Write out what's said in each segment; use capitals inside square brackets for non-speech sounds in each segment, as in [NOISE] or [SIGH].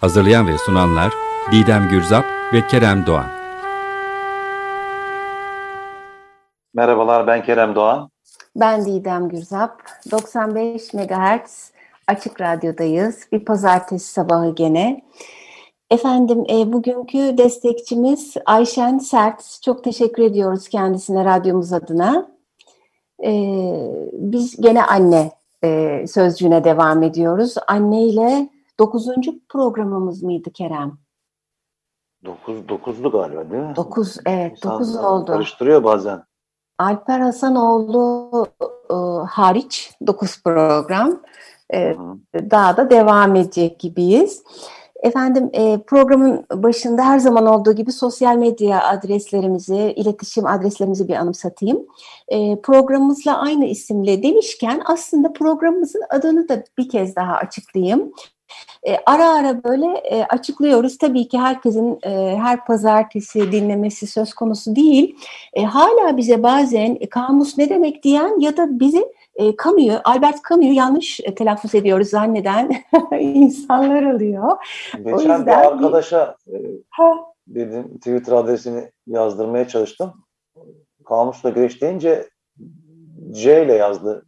Hazırlayan ve sunanlar Didem Gürzap ve Kerem Doğan. Merhabalar ben Kerem Doğan. Ben Didem Gürzap. 95 MHz Açık Radyo'dayız. Bir pazartesi sabahı gene. Efendim e, bugünkü destekçimiz Ayşen Sert. Çok teşekkür ediyoruz kendisine radyomuz adına. E, biz gene anne e, sözcüğüne devam ediyoruz. Anne ile dokuzuncu programımız mıydı Kerem? Dokuz, dokuzlu galiba değil mi? Dokuz, evet İnsan dokuz oldu. Karıştırıyor bazen. Alper Hasanoğlu e, hariç dokuz program. E, daha da devam edecek gibiyiz. Efendim e, programın başında her zaman olduğu gibi sosyal medya adreslerimizi, iletişim adreslerimizi bir anımsatayım. E, programımızla aynı isimle demişken aslında programımızın adını da bir kez daha açıklayayım. E, ara ara böyle e, açıklıyoruz. Tabii ki herkesin e, her pazartesi dinlemesi söz konusu değil. E, hala bize bazen e, kamus ne demek diyen ya da bizi e, Camus'u, Albert Camus'u yanlış e, telaffuz ediyoruz zanneden [LAUGHS] insanlar oluyor. Geçen o yüzden bir arkadaşa e, dedim Twitter adresini yazdırmaya çalıştım. Kamusla güreş deyince C ile yazdı.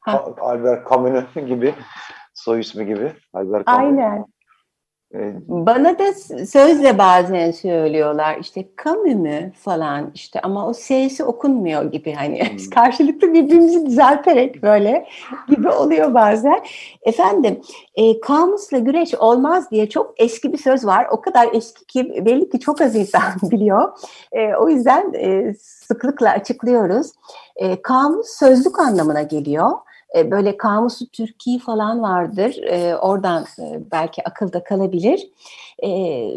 Ha. Albert Camus [LAUGHS] gibi soy ismi gibi. Albert. Aynen. Bana da sözle bazen söylüyorlar işte Camus mu falan işte ama o S'si okunmuyor gibi hani hmm. [LAUGHS] karşılıklı birbirimizi düzelterek böyle gibi oluyor bazen. Efendim e, kamusla güreş olmaz diye çok eski bir söz var. O kadar eski ki belli ki çok az insan [LAUGHS] biliyor. E, o yüzden e, sıklıkla açıklıyoruz. E, kamus sözlük anlamına geliyor. E, böyle kamusu Türkiye falan vardır. E, oradan e, belki akılda kalabilir.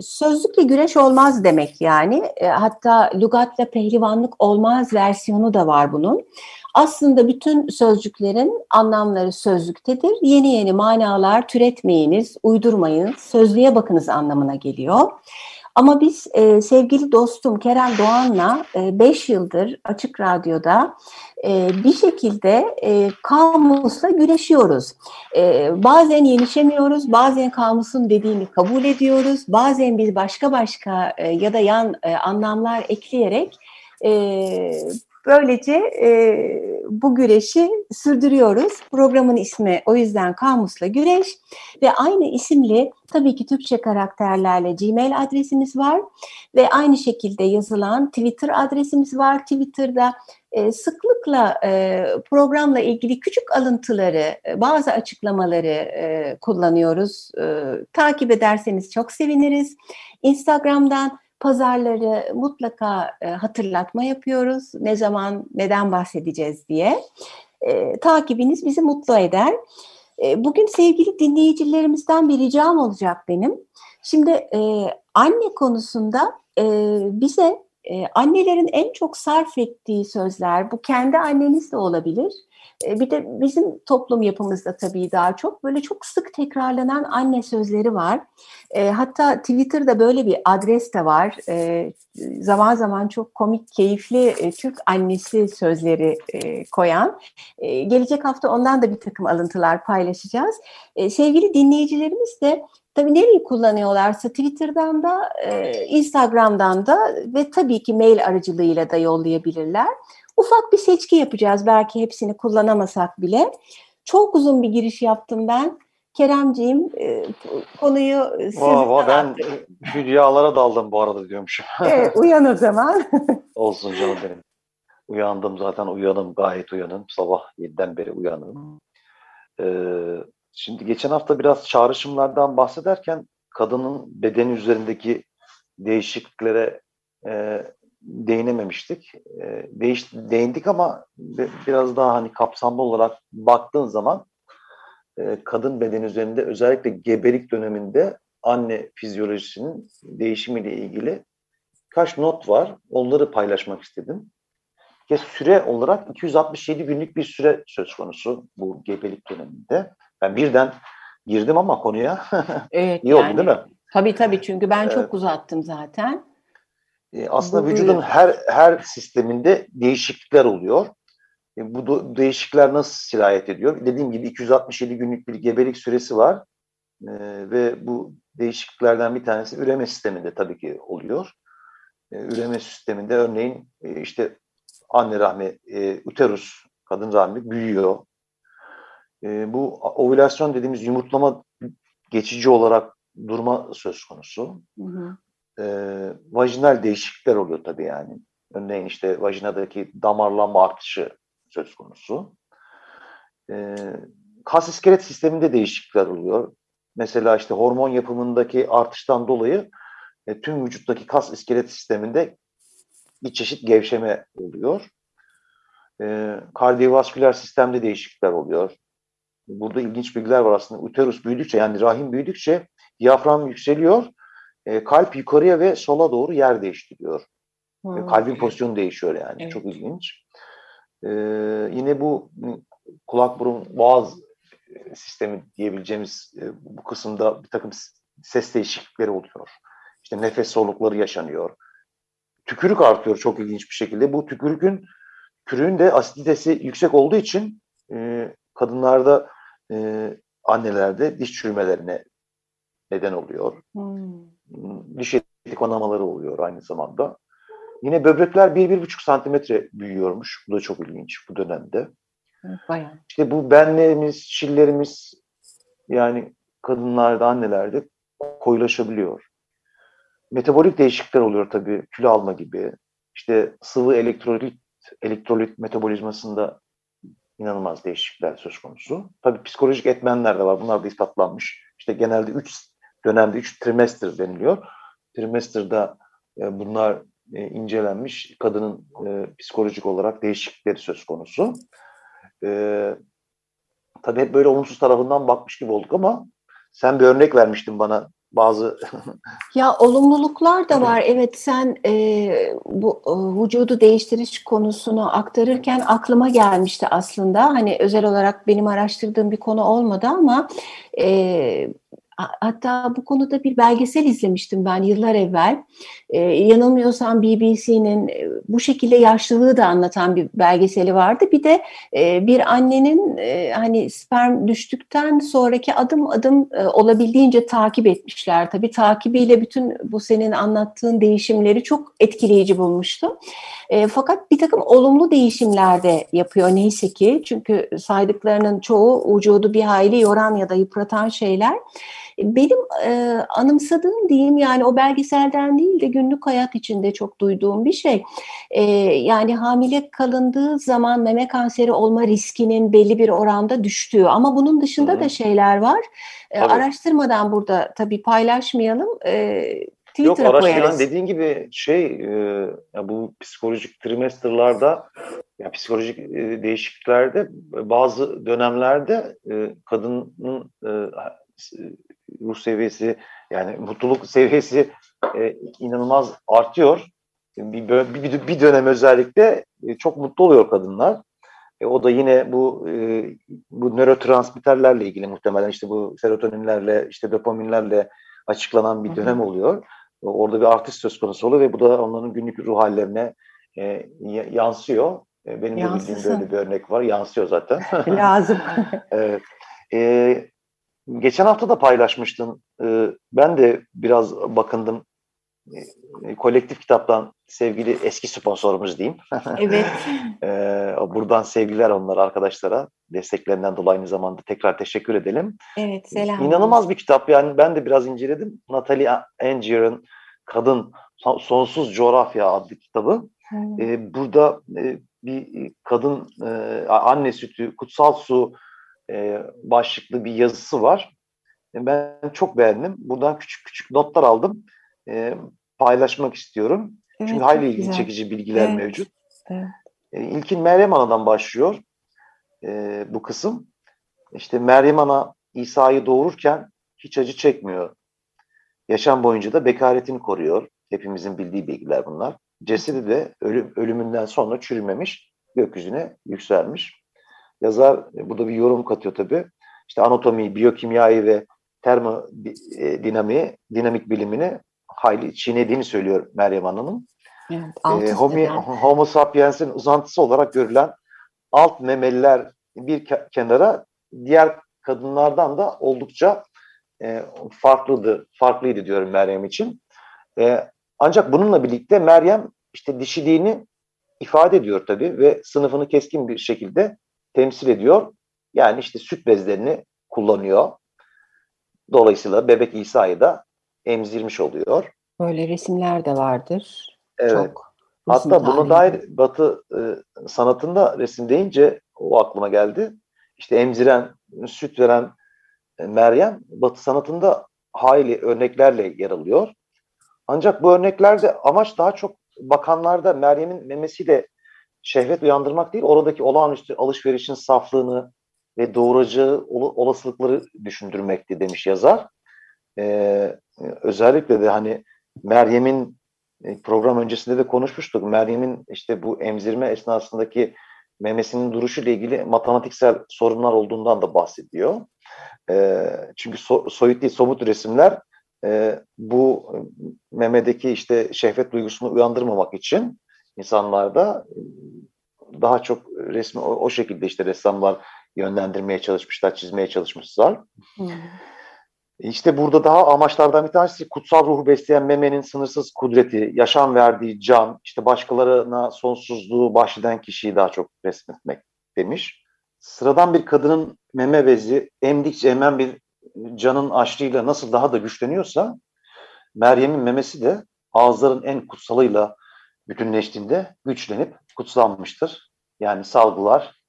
Sözlükle güreş olmaz demek yani. Hatta lügatla pehlivanlık olmaz versiyonu da var bunun. Aslında bütün sözcüklerin anlamları sözlüktedir. Yeni yeni manalar türetmeyiniz, uydurmayın, sözlüğe bakınız anlamına geliyor. Ama biz e, sevgili dostum Kerem Doğan'la 5 e, yıldır Açık Radyo'da e, bir şekilde e, kamusla güreşiyoruz. E, bazen yenişemiyoruz, bazen kamusun dediğini kabul ediyoruz, bazen biz başka başka e, ya da yan e, anlamlar ekleyerek e, böylece e, bu güreşi sürdürüyoruz. Programın ismi o yüzden Kamusla Güreş ve aynı isimli tabii ki Türkçe karakterlerle Gmail adresimiz var ve aynı şekilde yazılan Twitter adresimiz var. Twitter'da e, sıklıkla e, programla ilgili küçük alıntıları, e, bazı açıklamaları e, kullanıyoruz. E, takip ederseniz çok seviniriz. Instagram'dan pazarları mutlaka e, hatırlatma yapıyoruz. Ne zaman, neden bahsedeceğiz diye. E, takibiniz bizi mutlu eder. E, bugün sevgili dinleyicilerimizden bir ricam olacak benim. Şimdi e, anne konusunda e, bize e, annelerin en çok sarf ettiği sözler, bu kendi anneniz de olabilir. E, bir de bizim toplum yapımızda tabii daha çok böyle çok sık tekrarlanan anne sözleri var. E, hatta Twitter'da böyle bir adres de var. E, zaman zaman çok komik, keyifli e, Türk annesi sözleri e, koyan. Gelecek hafta ondan da bir takım alıntılar paylaşacağız. Sevgili dinleyicilerimiz de Tabii nereyi kullanıyorlarsa Twitter'dan da, e, Instagram'dan da ve tabii ki mail aracılığıyla da yollayabilirler. Ufak bir seçki yapacağız belki hepsini kullanamasak bile. Çok uzun bir giriş yaptım ben. Keremciğim e, konuyu size Valla ben hülyalara daldım bu arada diyormuşum. Evet uyan o zaman. [LAUGHS] Olsun canım benim. Uyandım zaten uyanım gayet uyanım. Sabah 7'den beri uyanım. Ee, şimdi geçen hafta biraz çağrışımlardan bahsederken kadının bedeni üzerindeki değişikliklere e, değinememiştik. E, değiş, değindik ama biraz daha hani kapsamlı olarak baktığın zaman e, kadın bedeni üzerinde özellikle gebelik döneminde anne fizyolojisinin değişimiyle ilgili kaç not var. Onları paylaşmak istedim. Ve süre olarak 267 günlük bir süre söz konusu bu gebelik döneminde. Ben birden girdim ama konuya [LAUGHS] Evet, iyi oldu yani, değil mi? Tabii tabii çünkü ben çok Evet. uzattım zaten. E, aslında Bu vücudun her her sisteminde değişiklikler oluyor. E, bu değişiklikler nasıl sirayet ediyor? Dediğim gibi 267 günlük bir gebelik süresi var. E, ve bu değişikliklerden bir tanesi üreme sisteminde tabii ki oluyor. E, üreme sisteminde örneğin e, işte anne rahmi, e, uterus, kadın rahmi büyüyor. E, bu ovülasyon dediğimiz yumurtlama geçici olarak durma söz konusu Hı hı. E, vajinal değişiklikler oluyor tabii yani. Örneğin işte vajinadaki damarlanma artışı söz konusu. E, kas iskelet sisteminde değişiklikler oluyor. Mesela işte hormon yapımındaki artıştan dolayı e, tüm vücuttaki kas iskelet sisteminde bir çeşit gevşeme oluyor. E, kardiyovasküler sistemde değişiklikler oluyor. Burada ilginç bilgiler var aslında. Uterus büyüdükçe yani rahim büyüdükçe diyafram yükseliyor. E, kalp yukarıya ve sola doğru yer değiştiriyor. E, Hı. kalbin pozisyonu değişiyor yani. Evet. Çok ilginç. E, yine bu kulak burun boğaz e, sistemi diyebileceğimiz e, bu kısımda bir takım ses değişiklikleri oluyor. İşte nefes solukları yaşanıyor. Tükürük artıyor çok ilginç bir şekilde. Bu tükürükün tükürüğün de asiditesi yüksek olduğu için e, kadınlarda e, annelerde diş çürümelerine neden oluyor Hı. Diş eti kanamaları oluyor aynı zamanda. Yine böbrekler 1-1,5 santimetre büyüyormuş. Bu da çok ilginç bu dönemde. Bayağı. İşte bu benlerimiz, çillerimiz yani kadınlarda, annelerde koyulaşabiliyor. Metabolik değişiklikler oluyor tabii. Kilo alma gibi. İşte sıvı elektrolit, elektrolit metabolizmasında inanılmaz değişiklikler söz konusu. Tabii psikolojik etmenler de var. Bunlar da ispatlanmış. İşte genelde 3 dönemde 3 trimester deniliyor. Trimester'da e, bunlar e, incelenmiş. Kadının e, psikolojik olarak değişiklikleri söz konusu. E, tabii hep böyle olumsuz tarafından bakmış gibi olduk ama sen bir örnek vermiştin bana bazı [LAUGHS] Ya olumluluklar da var. Evet sen e, bu e, vücudu değiştiriş konusunu aktarırken aklıma gelmişti aslında. Hani özel olarak benim araştırdığım bir konu olmadı ama e, hatta bu konuda bir belgesel izlemiştim ben yıllar evvel. E, yanılmıyorsam BBC'nin e, bu şekilde yaşlılığı da anlatan bir belgeseli vardı. Bir de e, bir annenin e, hani sperm düştükten sonraki adım adım e, olabildiğince takip etmişler. Tabii takibiyle bütün bu senin anlattığın değişimleri çok etkileyici bulmuştum. E, fakat bir takım olumlu değişimler de yapıyor neyse ki. Çünkü saydıklarının çoğu vücudu bir hayli yoran ya da yıpratan şeyler. Benim e, anımsadığım diyeyim yani o belgeselden değil de günlük hayat içinde çok duyduğum bir şey. E, yani hamile kalındığı zaman meme kanseri olma riskinin belli bir oranda düştüğü ama bunun dışında Hı hı. da şeyler var. E, araştırmadan burada tabii paylaşmayalım. E, Yok Twitter'a araştıran koyarız. dediğin gibi şey e, ya bu psikolojik trimesterlarda ya psikolojik e, değişikliklerde bazı dönemlerde e, kadının e, ruh seviyesi yani mutluluk seviyesi e, inanılmaz artıyor. Bir, bir, bir dönem özellikle e, çok mutlu oluyor kadınlar. E, o da yine bu e, bu nörotransmitterlerle ilgili muhtemelen işte bu serotoninlerle işte dopaminlerle açıklanan bir dönem oluyor. Orada bir artış söz konusu oluyor ve bu da onların günlük ruh hallerine e, yansıyor. E, benim de bildiğim böyle bir örnek var. Yansıyor zaten. [LAUGHS] Lazım. [LAUGHS] Evet. E, geçen hafta da paylaşmıştın. E, ben de biraz bakındım. E, kolektif kitaptan sevgili eski sponsorumuz diyeyim. [LAUGHS] evet. E, buradan sevgiler onlara, arkadaşlara. Desteklerinden dolayı aynı zamanda tekrar teşekkür edelim. Evet selam. İnanılmaz bir kitap. Yani ben de biraz inceledim. Natalie Angier'ın Kadın Sonsuz Coğrafya adlı kitabı. Ee, burada e, bir kadın e, anne sütü, kutsal su e, başlıklı bir yazısı var. E, ben çok beğendim. Buradan küçük küçük notlar aldım. E, paylaşmak istiyorum. Evet, Çünkü hayli ilgi çekici bilgiler Evet, mevcut. evet. E, İlkin Meryem Ana'dan başlıyor e, bu kısım. İşte Meryem Ana İsa'yı doğururken hiç acı çekmiyor. Yaşam boyunca da bekaretini koruyor. Hepimizin bildiği bilgiler bunlar. Cesedi de ölüm, ölümünden sonra çürümemiş, gökyüzüne yükselmiş. Yazar e, burada bir yorum katıyor tabii. İşte anatomi, biyokimyayı ve termodinamiği, dinamik bilimini hayli çiğnediğini söylüyor Meryem Hanım'ın. Evet, e, homo, homo sapiens'in uzantısı olarak görülen alt memeliler bir kenara diğer kadınlardan da oldukça e, farklıdır, farklıydı diyorum Meryem için. E, ancak bununla birlikte Meryem işte dişiliğini ifade ediyor tabii ve sınıfını keskin bir şekilde temsil ediyor. Yani işte süt bezlerini kullanıyor. Dolayısıyla bebek İsa'yı da emzirmiş oluyor. Böyle resimler de vardır. Evet. Çok Hatta buna dair Batı e, sanatında resim deyince o aklıma geldi. İşte emziren, süt veren e, Meryem Batı sanatında hayli örneklerle yer alıyor. Ancak bu örneklerde amaç daha çok bakanlarda Meryem'in memesiyle şehvet uyandırmak değil, oradaki olağanüstü alışverişin saflığını ve doğuracağı olasılıkları düşündürmekti demiş yazar. Ee, özellikle de hani Meryem'in e, program öncesinde de konuşmuştuk. Meryem'in işte bu emzirme esnasındaki memesinin duruşu ile ilgili matematiksel sorunlar olduğundan da bahsediyor. E, çünkü so, soyut değil, somut resimler e, bu memedeki işte şehvet duygusunu uyandırmamak için insanlarda daha çok resmi o, o şekilde işte ressamlar yönlendirmeye çalışmışlar, çizmeye çalışmışlar. Hmm. İşte burada daha amaçlardan bir tanesi kutsal ruhu besleyen memenin sınırsız kudreti, yaşam verdiği can, işte başkalarına sonsuzluğu bahşeden kişiyi daha çok resmetmek demiş. Sıradan bir kadının meme bezi emdikçe emen bir canın açlığıyla nasıl daha da güçleniyorsa Meryem'in memesi de ağızların en kutsalıyla bütünleştiğinde güçlenip kutsanmıştır. Yani salgılar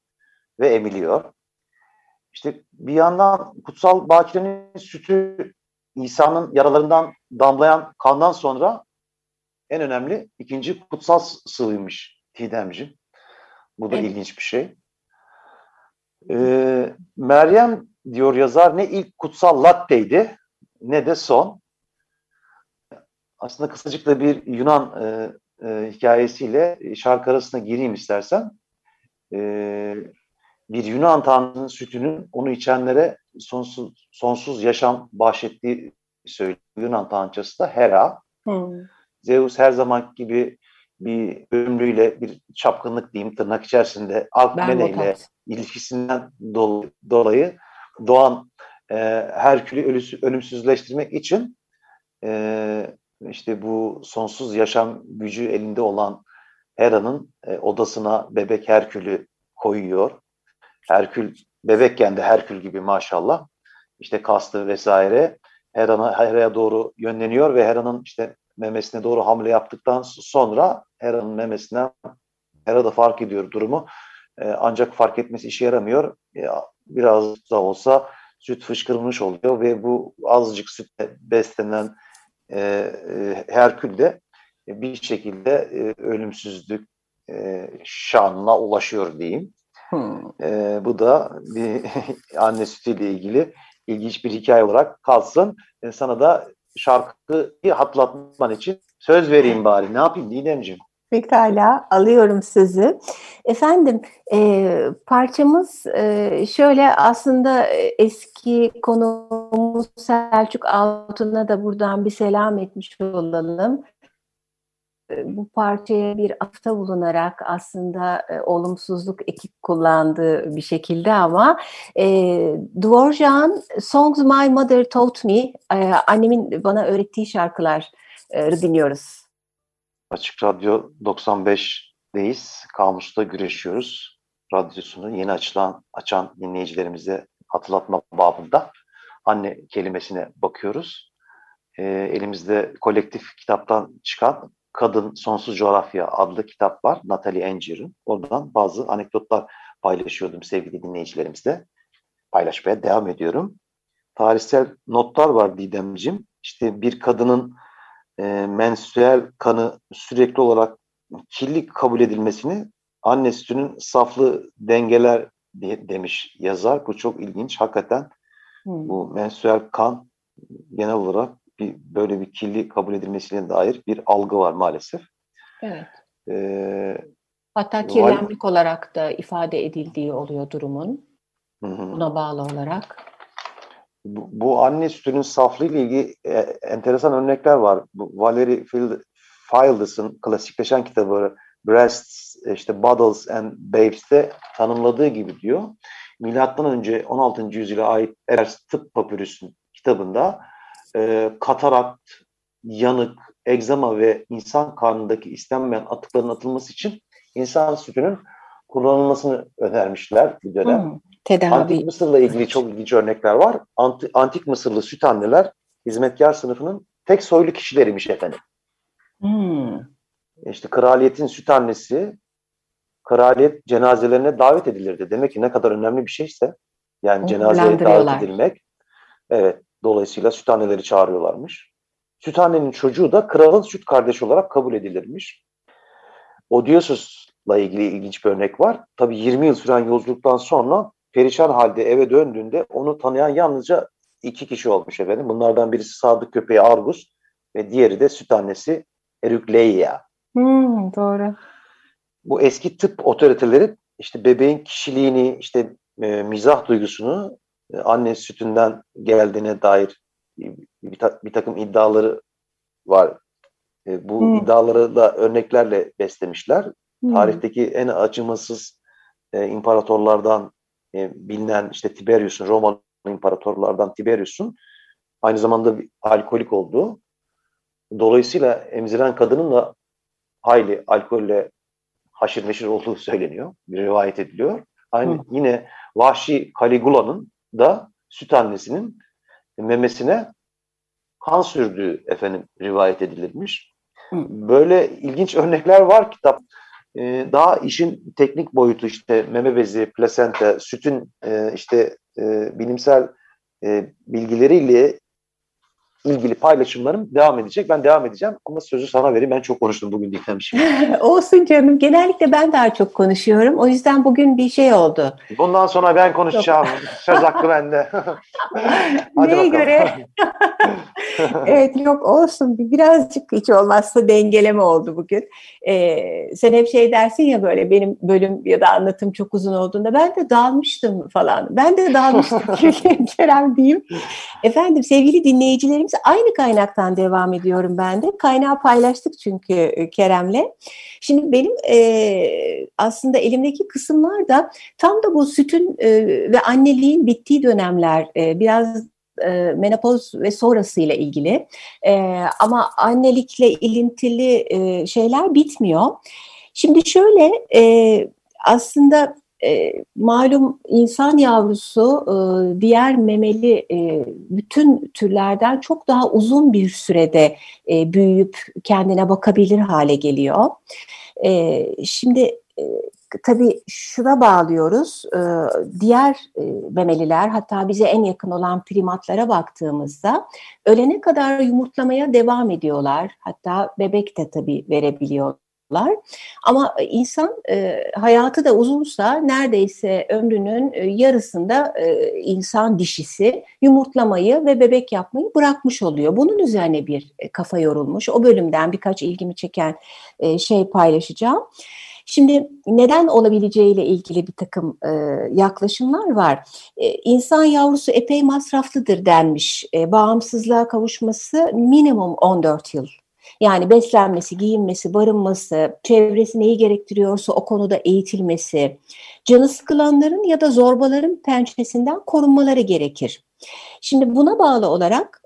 ve emiliyor. İşte bir yandan kutsal bakirenin sütü İsa'nın yaralarından damlayan kandan sonra en önemli ikinci kutsal sıvıymış Tidemci. Bu da evet. ilginç bir şey. Ee, Meryem diyor yazar ne ilk kutsal latteydi ne de son. Aslında kısacık da bir Yunan e, e, hikayesiyle şarkı arasına gireyim istersen. E, bir Yunan tanrının sütünün onu içenlere sonsuz, sonsuz yaşam bahşettiği söylüyor. Yunan tanrıçası da Hera. Hmm. Zeus her zaman gibi bir ölümlüyle bir çapkınlık diyeyim tırnak içerisinde Alkmene ile ilişkisinden dolayı doğan e, Herkül'ü ölümsüzleştirmek için e, işte bu sonsuz yaşam gücü elinde olan Hera'nın e, odasına bebek Herkül'ü koyuyor. Herkül bebekken de Herkül gibi maşallah işte kastı vesaire Hera'na Hera'ya doğru yönleniyor ve Hera'nın işte memesine doğru hamle yaptıktan sonra Hera'nın memesine Hera da fark ediyor durumu. Ee, ancak fark etmesi işe yaramıyor. Ee, biraz da olsa süt fışkırmış oluyor ve bu azıcık sütle beslenen e, e, Herkül de bir şekilde e, ölümsüzlük e, şanına ulaşıyor diyeyim. Hmm. E, bu da bir [LAUGHS] anne sütüyle ilgili ilginç bir hikaye olarak kalsın. E, sana da şarkıyı hatırlatman için söz vereyim bari. Ne yapayım Didemciğim? Pekala alıyorum sözü. Efendim e, parçamız e, şöyle aslında eski konuğumuz Selçuk Altun'a da buradan bir selam etmiş olalım. E, bu parçaya bir afta bulunarak aslında e, olumsuzluk ekip kullandığı bir şekilde ama e, Dvorak'ın Songs My Mother Taught Me e, annemin bana öğrettiği şarkıları dinliyoruz. Açık Radyo 95'deyiz. Kamus'ta güreşiyoruz. Radyosunu yeni açılan açan dinleyicilerimize hatırlatma babında anne kelimesine bakıyoruz. E, elimizde kolektif kitaptan çıkan Kadın Sonsuz Coğrafya adlı kitap var. Natalie Angier'in. Oradan bazı anekdotlar paylaşıyordum sevgili dinleyicilerimizle. Paylaşmaya devam ediyorum. Tarihsel notlar var Didemciğim. İşte bir kadının e, menstrüel kanı sürekli olarak kirli kabul edilmesini anne sütünün saflığı dengeler diye demiş yazar. Bu çok ilginç. Hakikaten hmm. bu menstrüel kan genel olarak bir böyle bir kirli kabul edilmesine dair bir algı var maalesef. Evet. Ee, Hatta kirlenmek var, olarak da ifade edildiği oluyor durumun. Hı hı. Buna bağlı olarak. Bu, bu anne sütünün saflığı ile ilgili e, enteresan örnekler var. Bu Valerie Fildes'ın klasikleşen kitabı Breasts, işte Bottles and Babes'te tanımladığı gibi diyor. Milattan önce 16. yüzyıla ait Evers Tıp Papyrus'un kitabında e, katarakt, yanık, egzama ve insan karnındaki istenmeyen atıkların atılması için insan sütünün kullanılmasını önermişler bir dönem. Tedavi. Antik Mısır'la ilgili çok ilginç örnekler var. Antik, Antik Mısırlı süt anneler hizmetkar sınıfının tek soylu kişileriymiş efendim. Hmm. İşte kraliyetin süt annesi kraliyet cenazelerine davet edilirdi. Demek ki ne kadar önemli bir şeyse yani cenazeye davet edilmek. Evet. Dolayısıyla süt anneleri çağırıyorlarmış. Süt annenin çocuğu da kralın süt kardeşi olarak kabul edilirmiş. Odysseus'la ilgili ilginç bir örnek var. Tabi 20 yıl süren yolculuktan sonra perişan halde eve döndüğünde onu tanıyan yalnızca iki kişi olmuş efendim. Bunlardan birisi sadık köpeği Argus ve diğeri de süt annesi Erükleia. Hmm, doğru. Bu eski tıp otoriteleri işte bebeğin kişiliğini, işte e, mizah duygusunu e, anne sütünden geldiğine dair bir, bir takım iddiaları var. E, bu hmm. iddiaları da örneklerle beslemişler. Hmm. Tarihteki en acımasız e, imparatorlardan e, bilinen işte Tiberius'un, Roma imparatorlardan Tiberius'un aynı zamanda bir alkolik olduğu. Dolayısıyla emziren kadının da hayli alkolle haşir neşir olduğu [LAUGHS] söyleniyor. Bir rivayet ediliyor. Aynı Hı. yine Vahşi Caligula'nın da süt annesinin memesine kan sürdüğü efendim rivayet edilirmiş. Hı. Böyle ilginç örnekler var kitap. Ee, daha işin teknik boyutu işte meme bezi, plasenta, sütün e, işte e, bilimsel e, bilgileriyle ilgili paylaşımlarım devam edecek. Ben devam edeceğim ama sözü sana vereyim. Ben çok konuştum bugün dinlemişim. [LAUGHS] Olsun canım. Genellikle ben daha çok konuşuyorum. O yüzden bugün bir şey oldu. Bundan sonra ben konuşacağım. [LAUGHS] Söz hakkı bende. [LAUGHS] Hadi Neye göre? evet yok olsun. Birazcık hiç olmazsa dengeleme oldu bugün. Ee, sen hep şey dersin ya böyle benim bölüm ya da anlatım çok uzun olduğunda ben de dalmıştım falan. Ben de dalmıştım Kerem diyeyim. Efendim sevgili dinleyicilerimiz aynı kaynaktan devam ediyorum ben de. Kaynağı paylaştık çünkü e, Kerem'le. Şimdi benim e, aslında elimdeki kısımlar da tam da bu sütün e, ve anneliğin bittiği dönemler e, biraz e, menopoz ve sonrasıyla ilgili. E, ama annelikle ilintili e, şeyler bitmiyor. Şimdi şöyle e, aslında e, malum insan yavrusu e, diğer memeli e, bütün türlerden çok daha uzun bir sürede e, büyüyüp kendine bakabilir hale geliyor. E, şimdi e, tabii şuna bağlıyoruz. E, diğer e, memeliler hatta bize en yakın olan primatlara baktığımızda ölene kadar yumurtlamaya devam ediyorlar. Hatta bebek de tabii verebiliyor ama insan e, hayatı da uzunsa neredeyse ömrünün e, yarısında e, insan dişisi yumurtlamayı ve bebek yapmayı bırakmış oluyor. Bunun üzerine bir e, kafa yorulmuş. O bölümden birkaç ilgimi çeken e, şey paylaşacağım. Şimdi neden olabileceğiyle ilgili bir takım e, yaklaşımlar var. E, insan yavrusu epey masraflıdır denmiş. E, bağımsızlığa kavuşması minimum 14 yıl yani beslenmesi, giyinmesi, barınması, çevresi neyi gerektiriyorsa o konuda eğitilmesi, canı sıkılanların ya da zorbaların pençesinden korunmaları gerekir. Şimdi buna bağlı olarak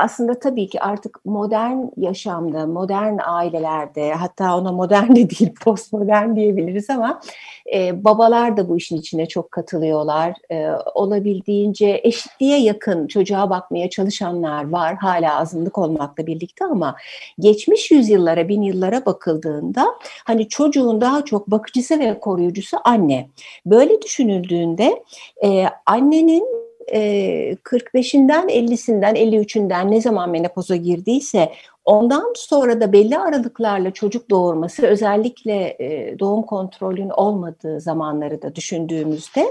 aslında tabii ki artık modern yaşamda, modern ailelerde hatta ona modern [LAUGHS] de değil postmodern diyebiliriz ama e, babalar da bu işin içine çok katılıyorlar. E, olabildiğince eşitliğe yakın çocuğa bakmaya çalışanlar var hala azınlık olmakla birlikte ama geçmiş yüzyıllara, bin yıllara bakıldığında hani çocuğun daha çok bakıcısı ve koruyucusu anne. Böyle düşünüldüğünde e, annenin 45'inden 50'sinden 53'ünden ne zaman menopoza girdiyse ondan sonra da belli aralıklarla çocuk doğurması özellikle e, doğum kontrolün olmadığı zamanları da düşündüğümüzde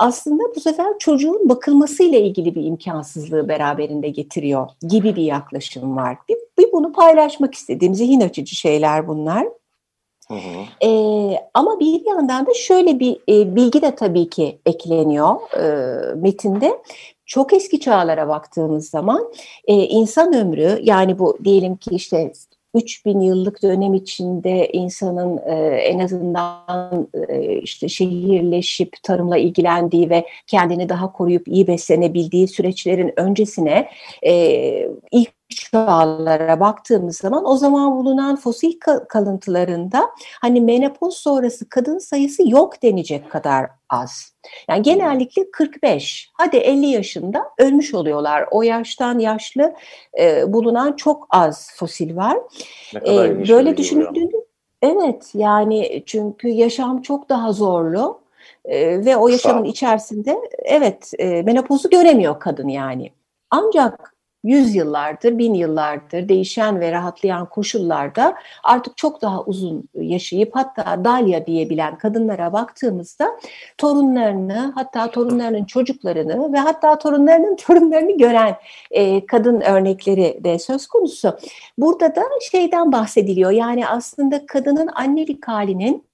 aslında bu sefer çocuğun bakılmasıyla ilgili bir imkansızlığı beraberinde getiriyor gibi bir yaklaşım var. Bir, bir bunu paylaşmak istediğim zihin açıcı şeyler bunlar. Hı hı. Ama bir yandan da şöyle bir e, bilgi de tabii ki ekleniyor e, metinde. Çok eski çağlara baktığımız zaman e, insan ömrü yani bu diyelim ki işte 3000 yıllık dönem içinde insanın en azından işte şehirleşip tarımla ilgilendiği ve kendini daha koruyup iyi beslenebildiği süreçlerin öncesine ilk çağlara baktığımız zaman o zaman bulunan fosil kalıntılarında hani menopoz sonrası kadın sayısı yok denecek kadar az. Yani genellikle 45, hadi 50 yaşında ölmüş oluyorlar. O yaştan yaşlı e, bulunan çok az fosil var. E, böyle düşünüldüğünde evet yani çünkü yaşam çok daha zorlu e, ve o yaşamın içerisinde evet e, menopozu göremiyor kadın yani. Ancak yüzyıllardır, bin yıllardır değişen ve rahatlayan koşullarda artık çok daha uzun yaşayıp hatta dalya diyebilen kadınlara baktığımızda torunlarını hatta torunlarının çocuklarını ve hatta torunlarının torunlarını gören e, kadın örnekleri de söz konusu. Burada da şeyden bahsediliyor yani aslında kadının annelik halinin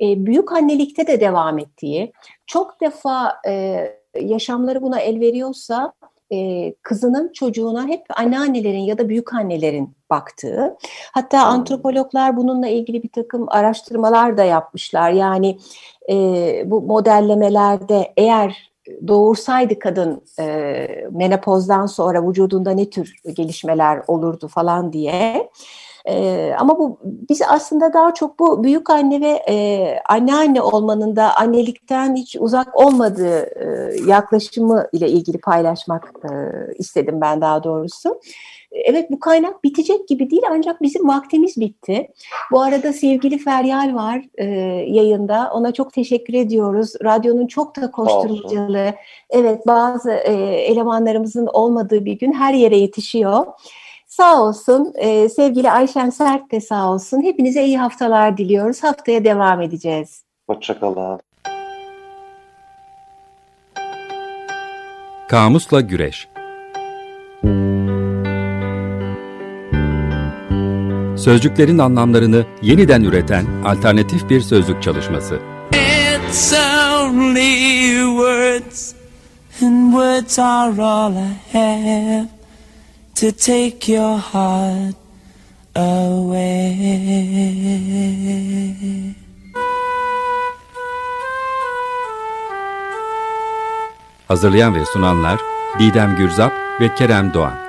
e, büyük annelikte de devam ettiği, çok defa e, yaşamları buna el veriyorsa e, kızının çocuğuna hep anneannelerin ya da büyük annelerin baktığı. Hatta hmm. antropologlar bununla ilgili bir takım araştırmalar da yapmışlar. Yani e, bu modellemelerde eğer doğursaydı kadın e, menopozdan sonra vücudunda ne tür gelişmeler olurdu falan diye e, ama bu biz aslında daha çok bu büyük anne ve e, anneanne olmanın da annelikten hiç uzak olmadığı e, yaklaşımı ile ilgili paylaşmak e, istedim ben daha doğrusu. Evet bu kaynak bitecek gibi değil ancak bizim vaktimiz bitti. Bu arada sevgili Feryal var e, yayında. Ona çok teşekkür ediyoruz. Radyonun çok da koşturmacalı. Evet bazı e, elemanlarımızın olmadığı bir gün her yere yetişiyor. Sağ olsun. Ee, sevgili Ayşen Sert de sağ olsun. Hepinize iyi haftalar diliyoruz. Haftaya devam edeceğiz. Hoşçakalın. Kamusla Güreş Sözcüklerin anlamlarını yeniden üreten alternatif bir sözlük çalışması. It's only words and words are all I have to take your heart away. Hazırlayan ve sunanlar Didem Gürzap ve Kerem Doğan.